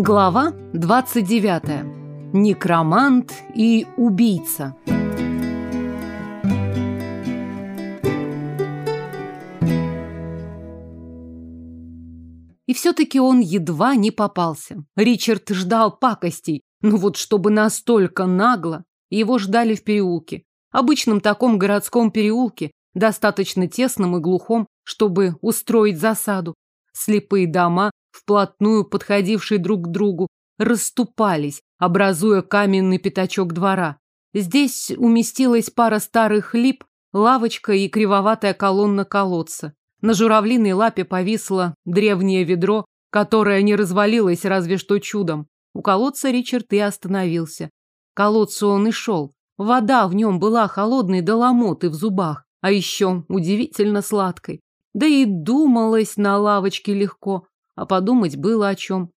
Глава 29. Некромант и убийца. И все-таки он едва не попался. Ричард ждал пакостей, но вот чтобы настолько нагло, его ждали в переулке. Обычном таком городском переулке, достаточно тесном и глухом, чтобы устроить засаду. Слепые дома, вплотную подходившие друг к другу, расступались, образуя каменный пятачок двора. Здесь уместилась пара старых лип, лавочка и кривоватая колонна колодца. На журавлиной лапе повисло древнее ведро, которое не развалилось разве что чудом. У колодца Ричард и остановился. Колодцу он и шел. Вода в нем была холодной до ломоты в зубах, а еще удивительно сладкой. Да и думалось на лавочке легко а подумать было о чем.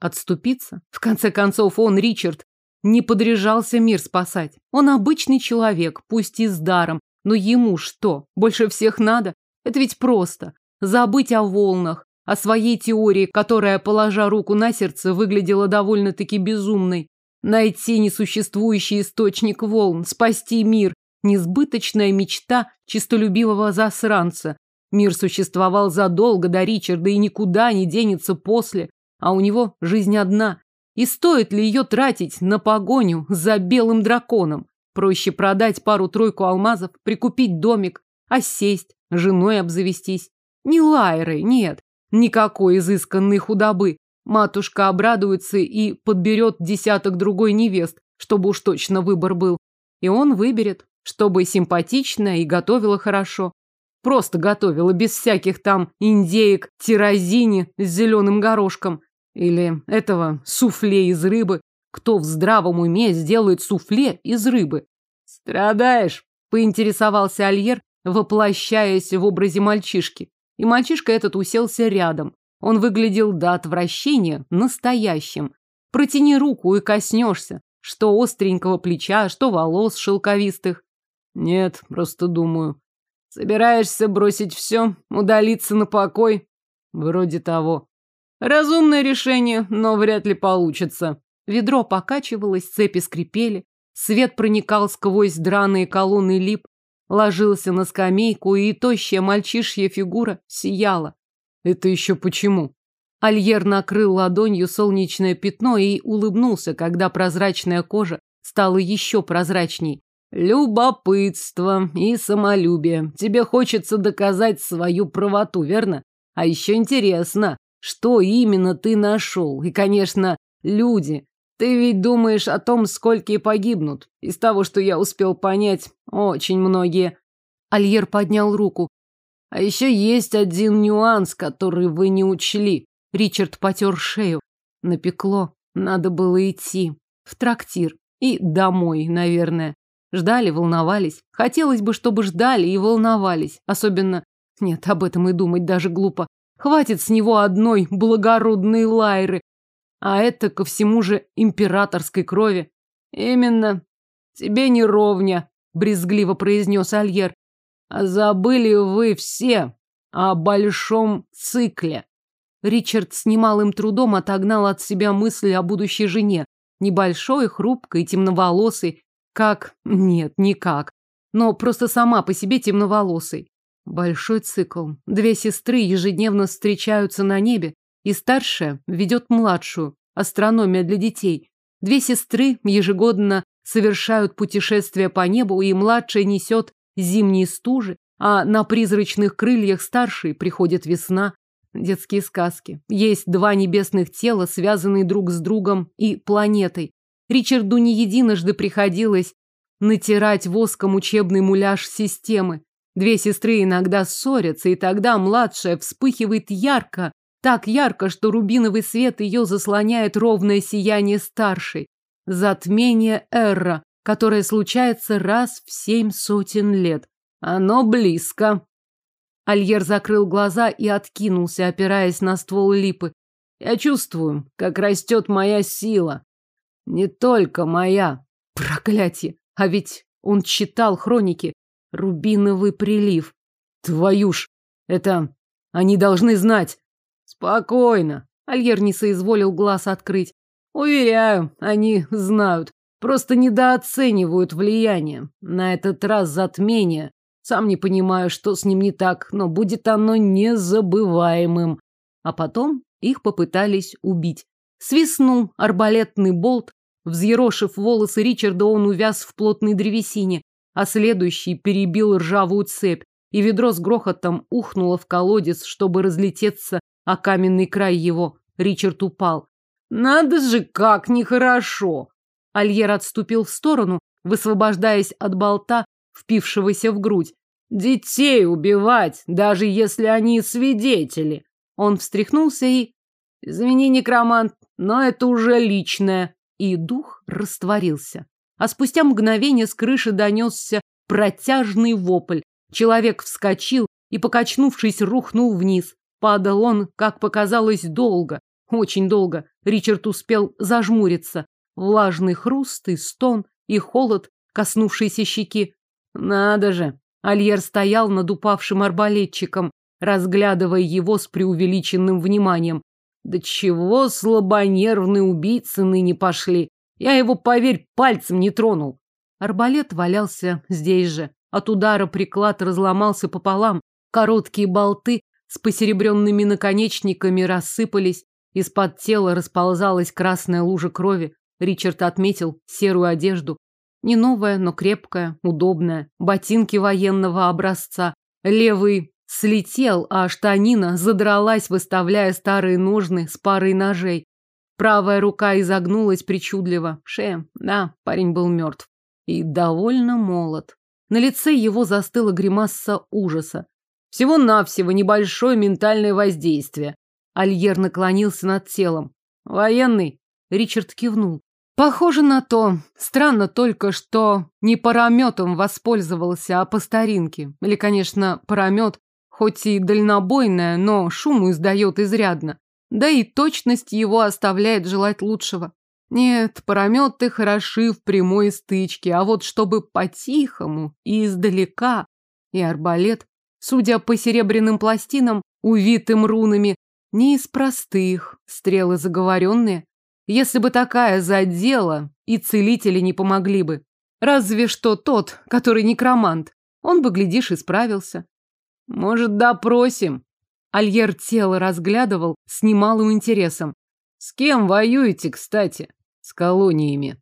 Отступиться? В конце концов, он, Ричард, не подряжался мир спасать. Он обычный человек, пусть и с даром, но ему что, больше всех надо? Это ведь просто. Забыть о волнах, о своей теории, которая, положа руку на сердце, выглядела довольно-таки безумной. Найти несуществующий источник волн, спасти мир. Несбыточная мечта чистолюбивого засранца, Мир существовал задолго до Ричарда и никуда не денется после, а у него жизнь одна. И стоит ли ее тратить на погоню за белым драконом? Проще продать пару-тройку алмазов, прикупить домик, а сесть, женой обзавестись. Не лайрой, нет, никакой изысканной худобы. Матушка обрадуется и подберет десяток другой невест, чтобы уж точно выбор был. И он выберет, чтобы симпатично и готовила хорошо. Просто готовила, без всяких там индеек, тирозини с зеленым горошком. Или этого суфле из рыбы. Кто в здравом уме сделает суфле из рыбы? Страдаешь? Поинтересовался Альер, воплощаясь в образе мальчишки. И мальчишка этот уселся рядом. Он выглядел до отвращения настоящим. Протяни руку и коснешься. Что остренького плеча, что волос шелковистых. Нет, просто думаю. Собираешься бросить все, удалиться на покой? Вроде того. Разумное решение, но вряд ли получится. Ведро покачивалось, цепи скрипели, свет проникал сквозь драные колонны лип, ложился на скамейку, и тощая мальчишья фигура сияла. Это еще почему? Альер накрыл ладонью солнечное пятно и улыбнулся, когда прозрачная кожа стала еще прозрачней. Любопытство и самолюбие. Тебе хочется доказать свою правоту, верно? А еще интересно, что именно ты нашел. И, конечно, люди. Ты ведь думаешь о том, сколько погибнут. Из того, что я успел понять, очень многие. Альер поднял руку. А еще есть один нюанс, который вы не учли. Ричард потер шею. Напекло. Надо было идти. В трактир. И домой, наверное. Ждали, волновались. Хотелось бы, чтобы ждали и волновались. Особенно... Нет, об этом и думать даже глупо. Хватит с него одной благородной лайры. А это ко всему же императорской крови. Именно. Тебе не ровня, брезгливо произнес Альер. А забыли вы все о большом цикле. Ричард с немалым трудом отогнал от себя мысли о будущей жене. Небольшой, хрупкой, темноволосой, как? Нет, никак. Но просто сама по себе темноволосой. Большой цикл. Две сестры ежедневно встречаются на небе, и старшая ведет младшую. Астрономия для детей. Две сестры ежегодно совершают путешествия по небу, и младшая несет зимние стужи, а на призрачных крыльях старшей приходит весна. Детские сказки. Есть два небесных тела, связанные друг с другом и планетой. Ричарду не единожды приходилось натирать воском учебный муляж системы. Две сестры иногда ссорятся, и тогда младшая вспыхивает ярко, так ярко, что рубиновый свет ее заслоняет ровное сияние старшей. Затмение Эрра, которое случается раз в семь сотен лет. Оно близко. Альер закрыл глаза и откинулся, опираясь на ствол липы. Я чувствую, как растет моя сила. Не только моя. Проклятие. А ведь он читал хроники. Рубиновый прилив. Твою ж. Это... Они должны знать. Спокойно. Альер не соизволил глаз открыть. Уверяю, они знают. Просто недооценивают влияние. На этот раз затмение. Сам не понимаю, что с ним не так, но будет оно незабываемым. А потом их попытались убить. Свистнул арбалетный болт. Взъерошив волосы Ричарда, он увяз в плотной древесине, а следующий перебил ржавую цепь, и ведро с грохотом ухнуло в колодец, чтобы разлететься о каменный край его. Ричард упал. «Надо же, как нехорошо!» Альер отступил в сторону, высвобождаясь от болта, впившегося в грудь. «Детей убивать, даже если они свидетели!» Он встряхнулся и... «Извини, некромант, но это уже личное!» И дух растворился. А спустя мгновение с крыши донесся протяжный вопль. Человек вскочил и, покачнувшись, рухнул вниз. Падал он, как показалось, долго. Очень долго. Ричард успел зажмуриться. Влажный хруст и стон, и холод, коснувшийся щеки. Надо же! Альер стоял над упавшим арбалетчиком, разглядывая его с преувеличенным вниманием. Да чего слабонервные убийцы ныне пошли. Я его, поверь, пальцем не тронул. Арбалет валялся здесь же. От удара приклад разломался пополам. Короткие болты с посеребренными наконечниками рассыпались. Из-под тела расползалась красная лужа крови. Ричард отметил серую одежду. Не новая, но крепкая, удобная. Ботинки военного образца. Левый слетел, а штанина задралась, выставляя старые ножны с парой ножей. Правая рука изогнулась причудливо. Шея, да, парень был мертв. И довольно молод. На лице его застыла гримаса ужаса. Всего-навсего небольшое ментальное воздействие. Альер наклонился над телом. Военный? Ричард кивнул. Похоже на то. Странно только, что не парометом воспользовался, а по старинке. Или, конечно, паромет, хоть и дальнобойная, но шуму издает изрядно. Да и точность его оставляет желать лучшего. Нет, парометы хороши в прямой стычке, а вот чтобы по-тихому и издалека, и арбалет, судя по серебряным пластинам, увитым рунами, не из простых, стрелы заговоренные, если бы такая задела, и целители не помогли бы. Разве что тот, который некромант. Он бы, глядишь, и справился. Может, допросим? Альер тело разглядывал с немалым интересом. С кем воюете, кстати? С колониями.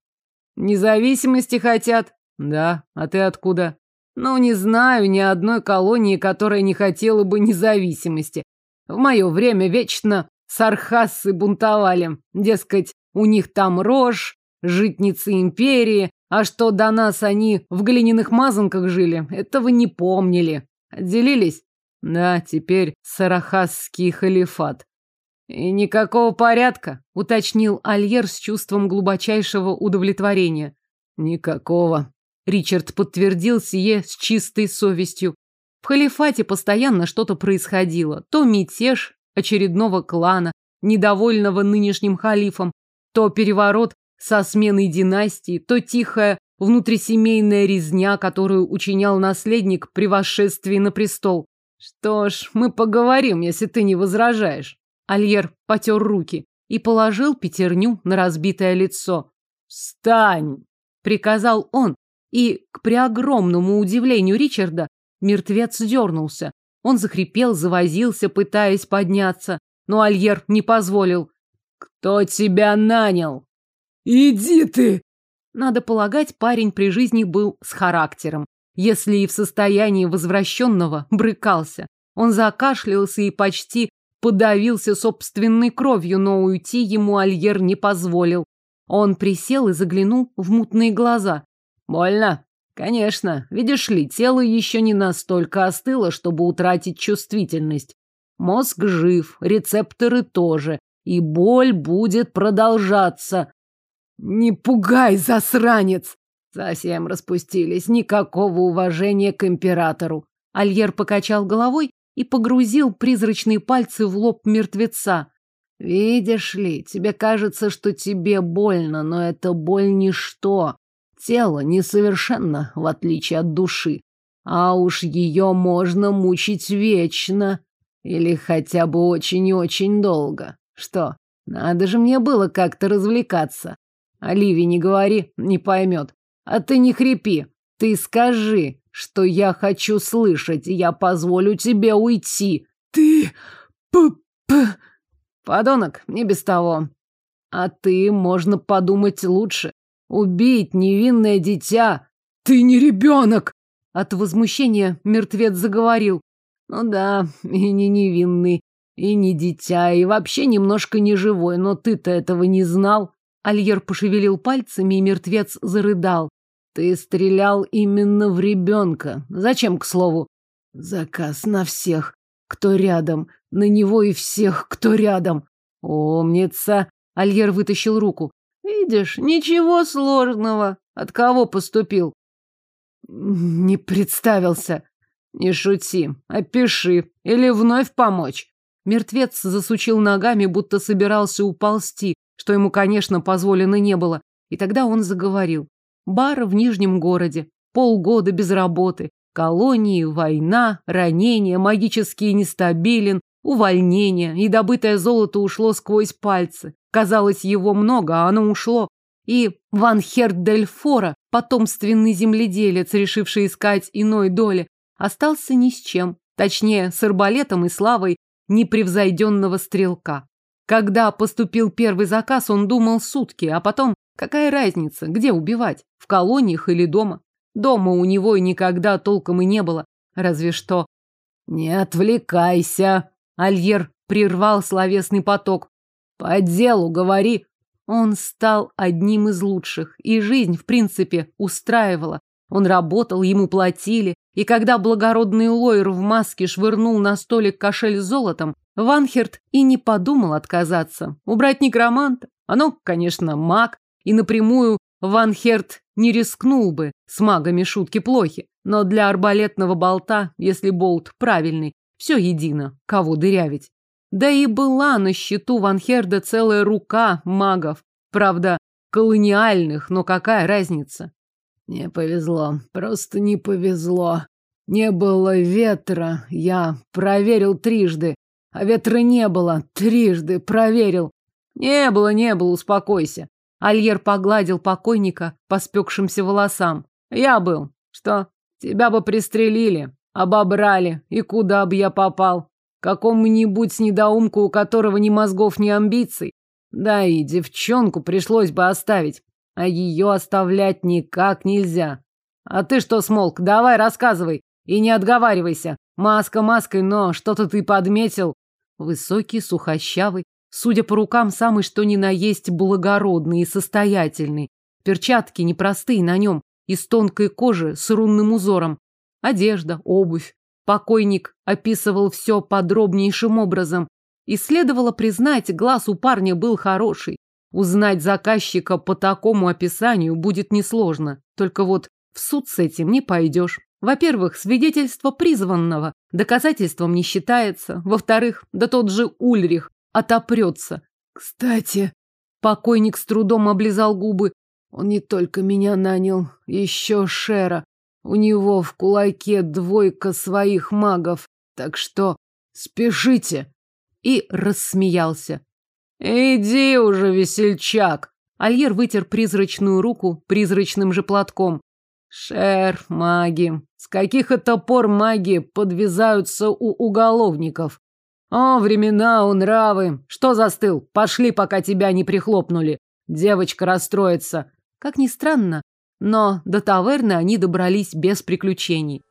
Независимости хотят? Да. А ты откуда? Ну, не знаю ни одной колонии, которая не хотела бы независимости. В мое время вечно сархассы бунтовали. Дескать, у них там рожь, житницы империи, а что до нас они в глиняных мазанках жили, этого не помнили. Отделились? Да, теперь сарахасский халифат. И никакого порядка, уточнил Альер с чувством глубочайшего удовлетворения. Никакого. Ричард подтвердил сие с чистой совестью. В халифате постоянно что-то происходило. То мятеж очередного клана, недовольного нынешним халифом, то переворот со сменой династии, то тихая внутрисемейная резня, которую учинял наследник при восшествии на престол. Что ж, мы поговорим, если ты не возражаешь. Альер потер руки и положил пятерню на разбитое лицо. «Встань!» — приказал он, и, к преогромному удивлению Ричарда, Мертвец дернулся. Он захрипел, завозился, пытаясь подняться, но Альер не позволил. «Кто тебя нанял?» «Иди ты!» Надо полагать, парень при жизни был с характером. Если и в состоянии возвращенного, брыкался. Он закашлялся и почти подавился собственной кровью, но уйти ему Альер не позволил. Он присел и заглянул в мутные глаза. «Больно?» Конечно, видишь ли, тело еще не настолько остыло, чтобы утратить чувствительность. Мозг жив, рецепторы тоже, и боль будет продолжаться. Не пугай, засранец! Совсем распустились, никакого уважения к императору. Альер покачал головой и погрузил призрачные пальцы в лоб мертвеца. Видишь ли, тебе кажется, что тебе больно, но это боль ничто. Тело несовершенно, в отличие от души. А уж ее можно мучить вечно. Или хотя бы очень и очень долго. Что, Надо же мне было как-то развлекаться. Оливии не говори, не поймет. А ты не хрипи. Ты скажи, что я хочу слышать, и я позволю тебе уйти. Ты... П-п... Подонок, не без того. А ты, можно подумать лучше. Убить невинное дитя. Ты не ребенок. От возмущения мертвец заговорил. Ну да, и не невинный, и не дитя, и вообще немножко не живой, но ты-то этого не знал. Альер пошевелил пальцами, и мертвец зарыдал. Ты стрелял именно в ребенка. Зачем, к слову? Заказ на всех, кто рядом. На него и всех, кто рядом. Умница. Альер вытащил руку. Видишь, ничего сложного. От кого поступил? Не представился. Не шути, опиши. Или вновь помочь. Мертвец засучил ногами, будто собирался уползти, что ему, конечно, позволено не было. И тогда он заговорил. Бар в Нижнем городе. Полгода без работы. Колонии, война, ранения, магический нестабилен, увольнение. И добытое золото ушло сквозь пальцы. Казалось, его много, а оно ушло. И Ван Херт Дель Фора, потомственный земледелец, решивший искать иной доли, остался ни с чем. Точнее, с арбалетом и славой непревзойденного стрелка. Когда поступил первый заказ, он думал сутки, а потом, какая разница, где убивать, в колониях или дома? Дома у него и никогда толком и не было, разве что... «Не отвлекайся!» Альер прервал словесный поток. «По делу говори!» Он стал одним из лучших, и жизнь, в принципе, устраивала. Он работал, ему платили, и когда благородный лоер в маске швырнул на столик кошель с золотом, Ванхерт и не подумал отказаться. Убрать некроманта? Оно, конечно, маг, и напрямую Ванхерт не рискнул бы, с магами шутки плохи, но для арбалетного болта, если болт правильный, все едино, кого дырявить. Да и была на счету Ванхерда целая рука магов, правда, колониальных, но какая разница? Не повезло, просто не повезло. Не было ветра, я проверил трижды, а ветра не было, трижды проверил. Не было, не было, успокойся. Альер погладил покойника по спекшимся волосам. Я был. Что? Тебя бы пристрелили, обобрали, и куда бы я попал? Какому-нибудь недоумку, у которого ни мозгов, ни амбиций. Да и девчонку пришлось бы оставить а ее оставлять никак нельзя. А ты что смолк? Давай рассказывай и не отговаривайся. Маска маской, но что-то ты подметил. Высокий, сухощавый, судя по рукам, самый что ни на есть благородный и состоятельный. Перчатки непростые на нем, из тонкой кожи с рунным узором. Одежда, обувь. Покойник описывал все подробнейшим образом. И следовало признать, глаз у парня был хороший. Узнать заказчика по такому описанию будет несложно. Только вот в суд с этим не пойдешь. Во-первых, свидетельство призванного доказательством не считается. Во-вторых, да тот же Ульрих отопрется. Кстати, покойник с трудом облизал губы. Он не только меня нанял, еще Шера. У него в кулаке двойка своих магов. Так что спешите. И рассмеялся. «Иди уже, весельчак!» Альер вытер призрачную руку призрачным же платком. «Шер, маги! С каких это пор маги подвязаются у уголовников? О, времена, у нравы! Что застыл? Пошли, пока тебя не прихлопнули. Девочка расстроится». Как ни странно, но до таверны они добрались без приключений.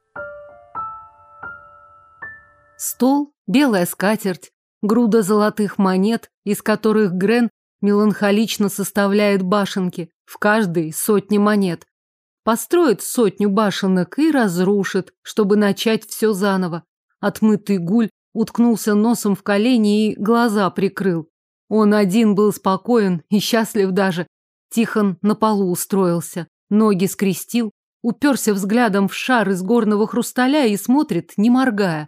Стол, белая скатерть, груда золотых монет, из которых Грен меланхолично составляет башенки, в каждой сотни монет. Построит сотню башенок и разрушит, чтобы начать все заново. Отмытый гуль уткнулся носом в колени и глаза прикрыл. Он один был спокоен и счастлив даже. Тихон на полу устроился, ноги скрестил, уперся взглядом в шар из горного хрусталя и смотрит, не моргая.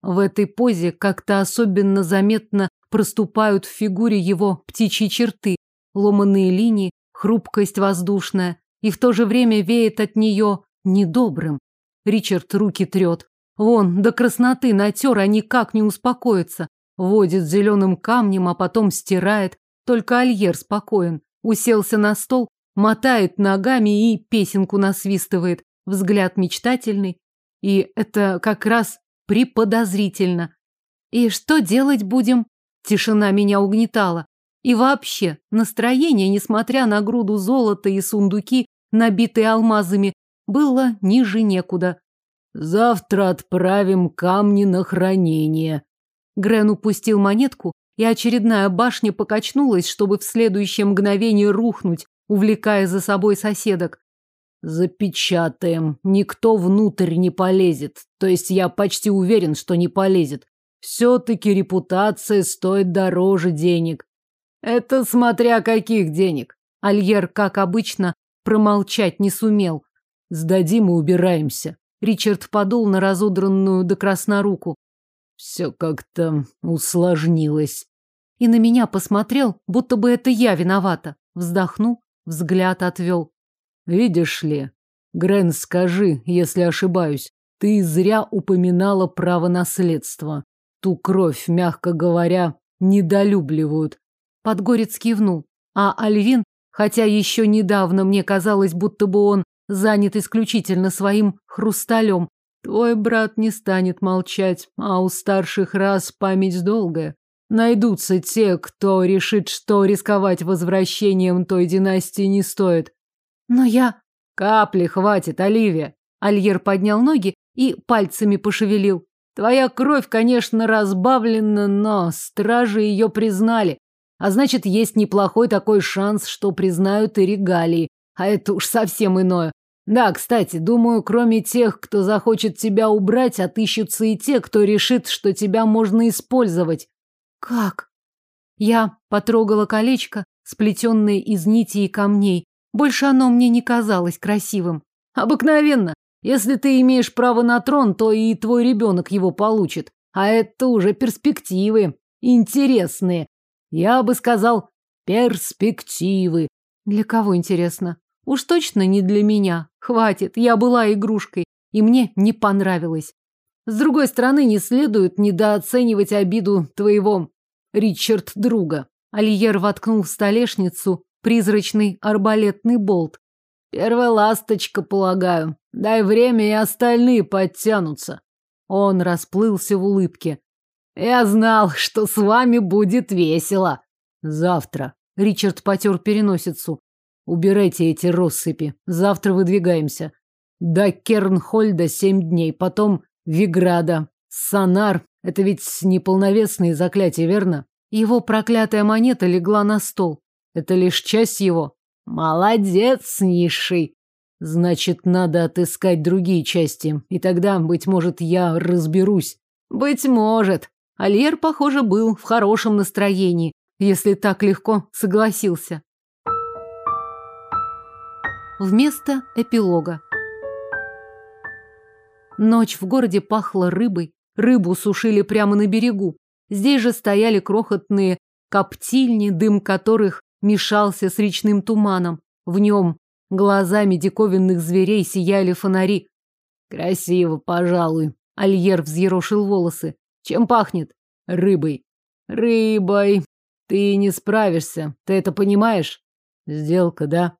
В этой позе как-то особенно заметно проступают в фигуре его птичьи черты, ломаные линии, хрупкость воздушная, и в то же время веет от нее недобрым. Ричард руки трет. Вон, до красноты натер, а никак не успокоится. водит зеленым камнем, а потом стирает. Только Альер спокоен. Уселся на стол, мотает ногами и песенку насвистывает. Взгляд мечтательный. И это как раз приподозрительно. И что делать будем? Тишина меня угнетала. И вообще, настроение, несмотря на груду золота и сундуки, набитые алмазами, было ниже некуда. Завтра отправим камни на хранение. Грен упустил монетку, и очередная башня покачнулась, чтобы в следующее мгновение рухнуть, увлекая за собой соседок. Запечатаем. Никто внутрь не полезет. То есть я почти уверен, что не полезет. Все-таки репутация стоит дороже денег. Это смотря каких денег. Альер, как обычно, промолчать не сумел. Сдадим и убираемся. Ричард подул на разодранную до красна руку. Все как-то усложнилось. И на меня посмотрел, будто бы это я виновата. Вздохнул, взгляд отвел. Видишь ли, Грен, скажи, если ошибаюсь, ты зря упоминала право наследства. Ту кровь, мягко говоря, недолюбливают. Подгорец кивнул, а Альвин, хотя еще недавно мне казалось, будто бы он занят исключительно своим хрусталем, твой брат не станет молчать, а у старших рас память долгая. Найдутся те, кто решит, что рисковать возвращением той династии не стоит. Но я... Капли хватит, Оливия. Альер поднял ноги и пальцами пошевелил. Твоя кровь, конечно, разбавлена, но стражи ее признали. А значит, есть неплохой такой шанс, что признают и регалии. А это уж совсем иное. Да, кстати, думаю, кроме тех, кто захочет тебя убрать, отыщутся и те, кто решит, что тебя можно использовать. Как? Я потрогала колечко, сплетенное из нитей и камней. Больше оно мне не казалось красивым. Обыкновенно. Если ты имеешь право на трон, то и твой ребенок его получит. А это уже перспективы. Интересные. Я бы сказал, перспективы. Для кого интересно? Уж точно не для меня. Хватит, я была игрушкой, и мне не понравилось. С другой стороны, не следует недооценивать обиду твоего Ричард друга. Альер воткнул в столешницу призрачный арбалетный болт. Первая ласточка, полагаю. Дай время, и остальные подтянутся. Он расплылся в улыбке. Я знал, что с вами будет весело. Завтра. Ричард потер переносицу. Убирайте эти россыпи. Завтра выдвигаемся. До Кернхольда семь дней, потом Виграда. Сонар. Это ведь неполновесные заклятия, верно? Его проклятая монета легла на стол. Это лишь часть его. Молодец, низший. Значит, надо отыскать другие части, и тогда, быть может, я разберусь. Быть может. Альер, похоже, был в хорошем настроении, если так легко согласился. Вместо эпилога. Ночь в городе пахла рыбой. Рыбу сушили прямо на берегу. Здесь же стояли крохотные коптильни, дым которых мешался с речным туманом. В нем глазами диковинных зверей сияли фонари. Красиво, пожалуй. Альер взъерошил волосы. Чем пахнет? Рыбой. Рыбой. Ты не справишься. Ты это понимаешь? Сделка, да?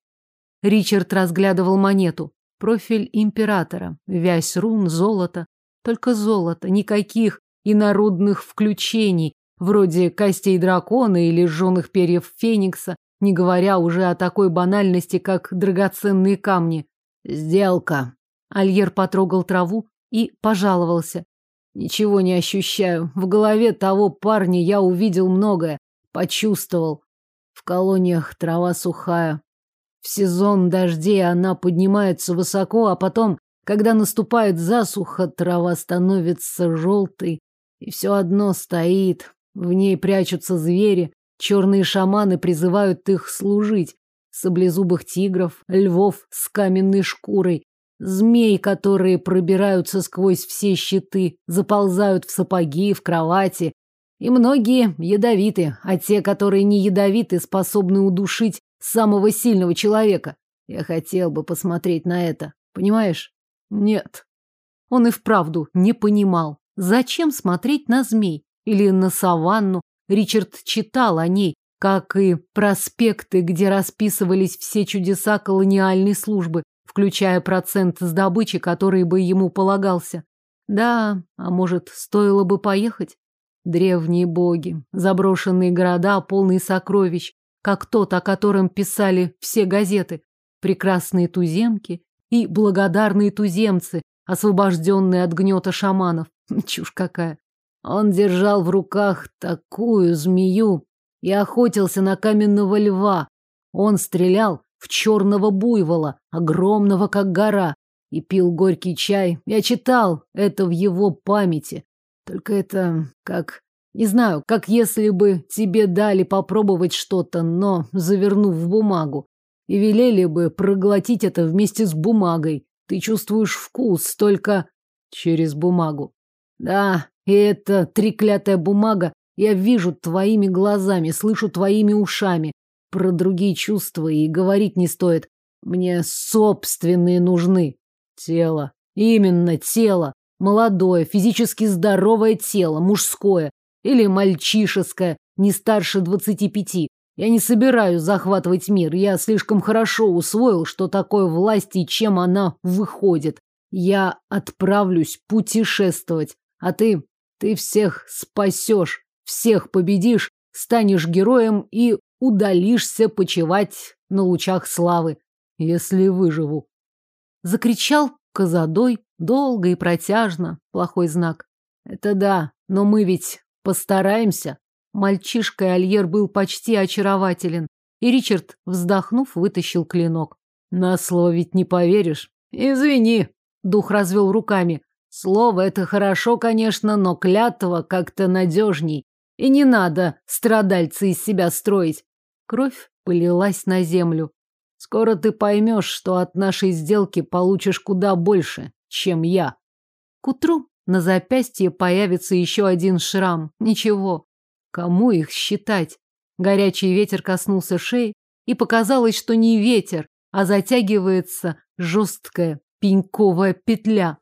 Ричард разглядывал монету. Профиль императора. Вязь рун, золото. Только золото. Никаких инородных включений, вроде костей дракона или жженых перьев феникса, не говоря уже о такой банальности, как драгоценные камни. Сделка. Альер потрогал траву и пожаловался. Ничего не ощущаю. В голове того парня я увидел многое, почувствовал. В колониях трава сухая. В сезон дождей она поднимается высоко, а потом, когда наступает засуха, трава становится желтой, и все одно стоит, в ней прячутся звери, черные шаманы призывают их служить. Саблезубых тигров, львов с каменной шкурой, змей, которые пробираются сквозь все щиты, заползают в сапоги, в кровати. И многие ядовиты, а те, которые не ядовиты, способны удушить самого сильного человека. Я хотел бы посмотреть на это, понимаешь? Нет. Он и вправду не понимал, зачем смотреть на змей. или на саванну. Ричард читал о ней, как и проспекты, где расписывались все чудеса колониальной службы, включая процент с добычи, который бы ему полагался. Да, а может, стоило бы поехать? Древние боги, заброшенные города, полные сокровищ, как тот, о котором писали все газеты, прекрасные туземки и благодарные туземцы, освобожденные от гнета шаманов. Чушь какая. Он держал в руках такую змею и охотился на каменного льва. Он стрелял в черного буйвола, огромного как гора, и пил горький чай. Я читал это в его памяти. Только это как... Не знаю, как если бы тебе дали попробовать что-то, но завернув в бумагу. И велели бы проглотить это вместе с бумагой. Ты чувствуешь вкус только через бумагу. Да, и эта треклятая бумага я вижу твоими глазами, слышу твоими ушами. Про другие чувства и говорить не стоит. Мне собственные нужны. Тело. Именно тело. Молодое, физически здоровое тело, мужское. Или мальчишеское, не старше двадцати пяти. Я не собираюсь захватывать мир. Я слишком хорошо усвоил, что такое власть и чем она выходит. Я отправлюсь путешествовать. А ты, ты всех спасешь, всех победишь, станешь героем и удалишься почивать на лучах славы, если выживу. Закричал Казадой долго и протяжно, плохой знак. Это да, но мы ведь постараемся. Мальчишка Альер был почти очарователен, и Ричард, вздохнув, вытащил клинок. На слово ведь не поверишь. Извини, дух развел руками. Слово это хорошо, конечно, но клятва как-то надежней. И не надо страдальца из себя строить. Кровь полилась на землю. Скоро ты поймешь, что от нашей сделки получишь куда больше, чем я. К утру на запястье появится еще один шрам. Ничего. Кому их считать? Горячий ветер коснулся шеи, и показалось, что не ветер, а затягивается жесткая пеньковая петля.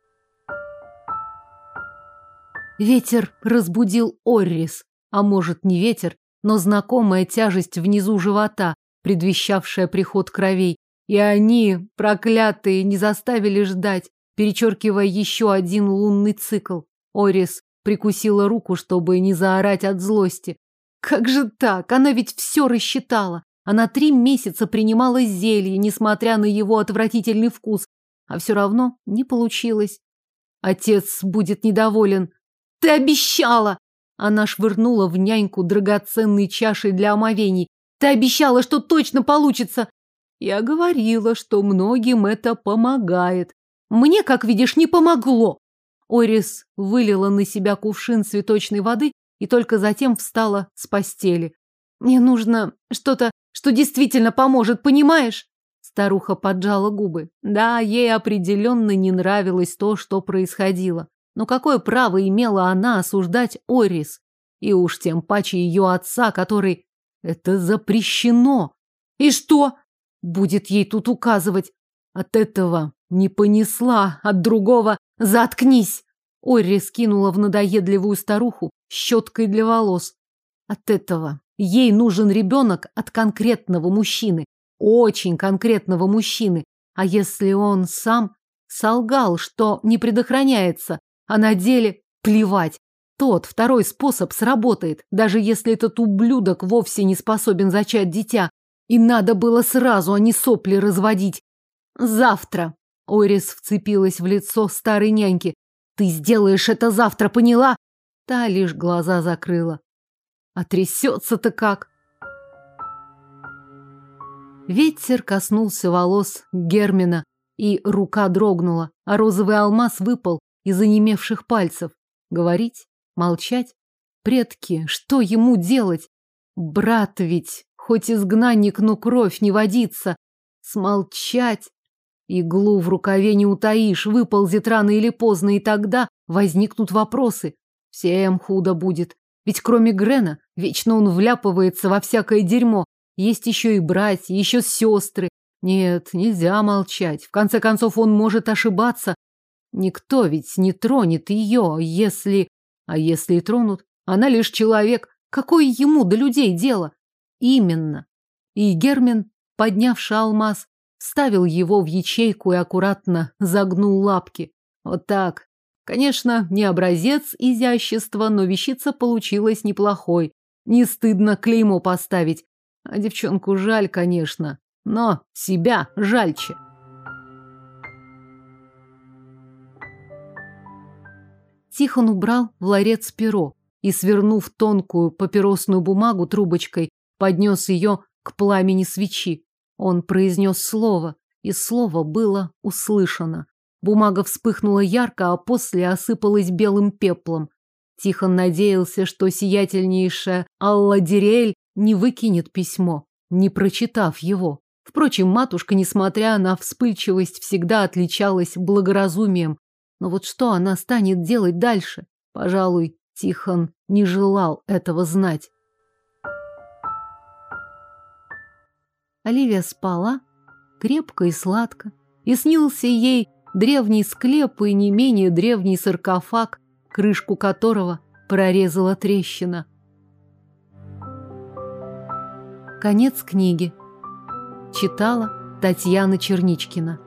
Ветер разбудил Оррис, а может не ветер, но знакомая тяжесть внизу живота, предвещавшая приход кровей. И они, проклятые, не заставили ждать, перечеркивая еще один лунный цикл. Орис прикусила руку, чтобы не заорать от злости. Как же так? Она ведь все рассчитала. Она три месяца принимала зелье, несмотря на его отвратительный вкус. А все равно не получилось. Отец будет недоволен. «Ты обещала!» Она швырнула в няньку драгоценной чашей для омовений. Ты обещала, что точно получится. Я говорила, что многим это помогает. Мне, как видишь, не помогло. Орис вылила на себя кувшин цветочной воды и только затем встала с постели. Мне нужно что-то, что действительно поможет, понимаешь? Старуха поджала губы. Да, ей определенно не нравилось то, что происходило. Но какое право имела она осуждать Орис? И уж тем паче ее отца, который... Это запрещено. И что? Будет ей тут указывать. От этого не понесла, от другого заткнись. Орри скинула в надоедливую старуху щеткой для волос. От этого ей нужен ребенок от конкретного мужчины. Очень конкретного мужчины. А если он сам солгал, что не предохраняется, а на деле плевать. Тот, второй способ сработает, даже если этот ублюдок вовсе не способен зачать дитя. И надо было сразу, а не сопли разводить. Завтра. Орис вцепилась в лицо старой няньки. Ты сделаешь это завтра, поняла? Та лишь глаза закрыла. А трясется-то как? Ветер коснулся волос Гермина, и рука дрогнула, а розовый алмаз выпал из онемевших пальцев. Говорить? Молчать? Предки, что ему делать? Брат ведь, хоть изгнанник, но кровь не водится. Смолчать? Иглу в рукаве не утаишь, выползет рано или поздно, и тогда возникнут вопросы. Всем худо будет. Ведь кроме Грена, вечно он вляпывается во всякое дерьмо. Есть еще и братья, еще сестры. Нет, нельзя молчать. В конце концов, он может ошибаться. Никто ведь не тронет ее, если... А если и тронут? Она лишь человек. Какое ему до людей дело? Именно. И Гермин, поднявши алмаз, вставил его в ячейку и аккуратно загнул лапки. Вот так. Конечно, не образец изящества, но вещица получилась неплохой. Не стыдно клеймо поставить. А девчонку жаль, конечно, но себя жальче. Тихон убрал в ларец перо и, свернув тонкую папиросную бумагу трубочкой, поднес ее к пламени свечи. Он произнес слово, и слово было услышано. Бумага вспыхнула ярко, а после осыпалась белым пеплом. Тихон надеялся, что сиятельнейшая Алла Дирель не выкинет письмо, не прочитав его. Впрочем, матушка, несмотря на вспыльчивость, всегда отличалась благоразумием. Но вот что она станет делать дальше? Пожалуй, Тихон не желал этого знать. Оливия спала крепко и сладко, и снился ей древний склеп и не менее древний саркофаг, крышку которого прорезала трещина. Конец книги. Читала Татьяна Черничкина.